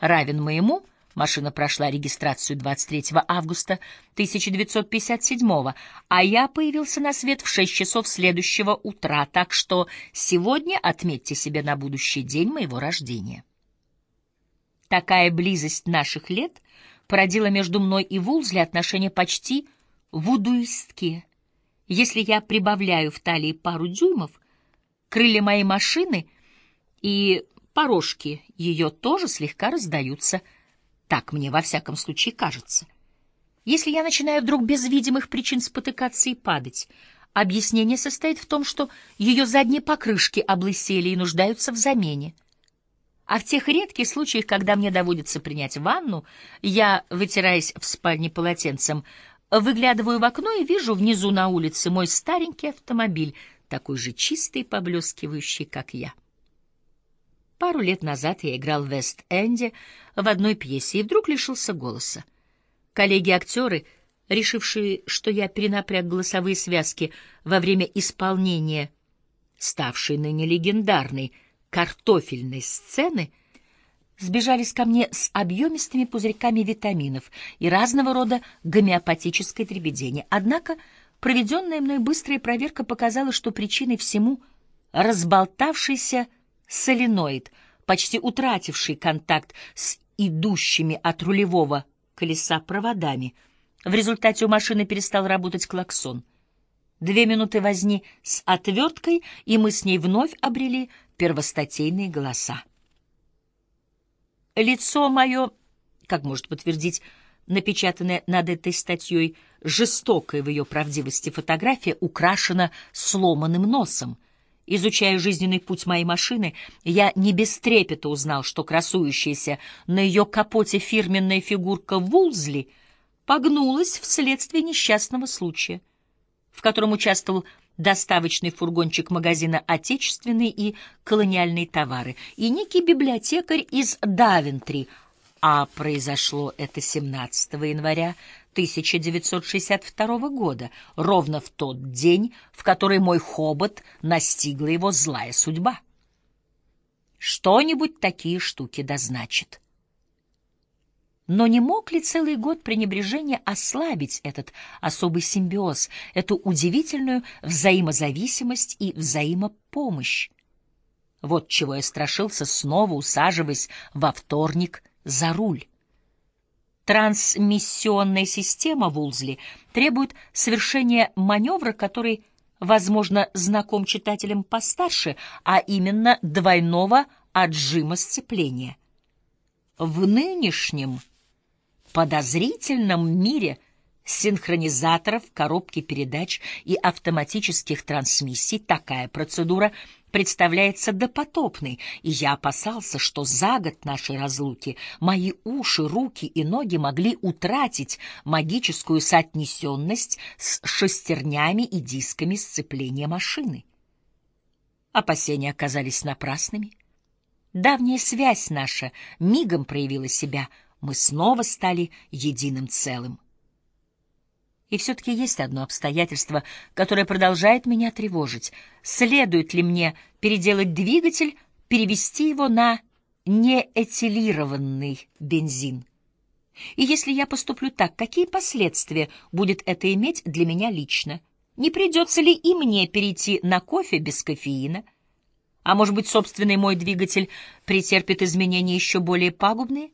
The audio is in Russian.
равен моему, машина прошла регистрацию 23 августа 1957 а я появился на свет в 6 часов следующего утра, так что сегодня отметьте себе на будущий день моего рождения. Такая близость наших лет породила между мной и Вулзли отношения почти вудуистские. Если я прибавляю в талии пару дюймов, крылья моей машины и порожки ее тоже слегка раздаются. Так мне во всяком случае кажется. Если я начинаю вдруг без видимых причин спотыкаться и падать, объяснение состоит в том, что ее задние покрышки облысели и нуждаются в замене. А в тех редких случаях, когда мне доводится принять ванну, я, вытираясь в спальне полотенцем, выглядываю в окно и вижу внизу на улице мой старенький автомобиль, такой же чистый и поблескивающий, как я. Пару лет назад я играл в Вест-Энде в одной пьесе и вдруг лишился голоса. Коллеги-актеры, решившие, что я перенапряг голосовые связки во время исполнения ставшей ныне легендарной — картофельной сцены сбежались ко мне с объемистыми пузырьками витаминов и разного рода гомеопатической дребедени. Однако проведенная мной быстрая проверка показала, что причиной всему разболтавшийся соленоид, почти утративший контакт с идущими от рулевого колеса проводами. В результате у машины перестал работать клаксон. Две минуты возни с отверткой, и мы с ней вновь обрели первостатейные голоса. Лицо мое, как может подтвердить напечатанная над этой статьей жестокая в ее правдивости фотография, украшена сломанным носом. Изучая жизненный путь моей машины, я не без трепета узнал, что красующаяся на ее капоте фирменная фигурка Вулзли погнулась вследствие несчастного случая, в котором участвовал доставочный фургончик магазина «Отечественные и колониальные товары» и некий библиотекарь из Давентри, а произошло это 17 января 1962 года, ровно в тот день, в который мой хобот настигла его злая судьба. Что-нибудь такие штуки дозначит. Но не мог ли целый год пренебрежения ослабить этот особый симбиоз, эту удивительную взаимозависимость и взаимопомощь? Вот чего я страшился, снова усаживаясь во вторник за руль. Трансмиссионная система Вулзли требует совершения маневра, который, возможно, знаком читателям постарше, а именно двойного отжима сцепления. В нынешнем подозрительном мире синхронизаторов, коробки передач и автоматических трансмиссий такая процедура представляется допотопной, и я опасался, что за год нашей разлуки мои уши, руки и ноги могли утратить магическую соотнесенность с шестернями и дисками сцепления машины. Опасения оказались напрасными. Давняя связь наша мигом проявила себя — мы снова стали единым целым. И все-таки есть одно обстоятельство, которое продолжает меня тревожить. Следует ли мне переделать двигатель, перевести его на неэтилированный бензин? И если я поступлю так, какие последствия будет это иметь для меня лично? Не придется ли и мне перейти на кофе без кофеина? А может быть, собственный мой двигатель претерпит изменения еще более пагубные?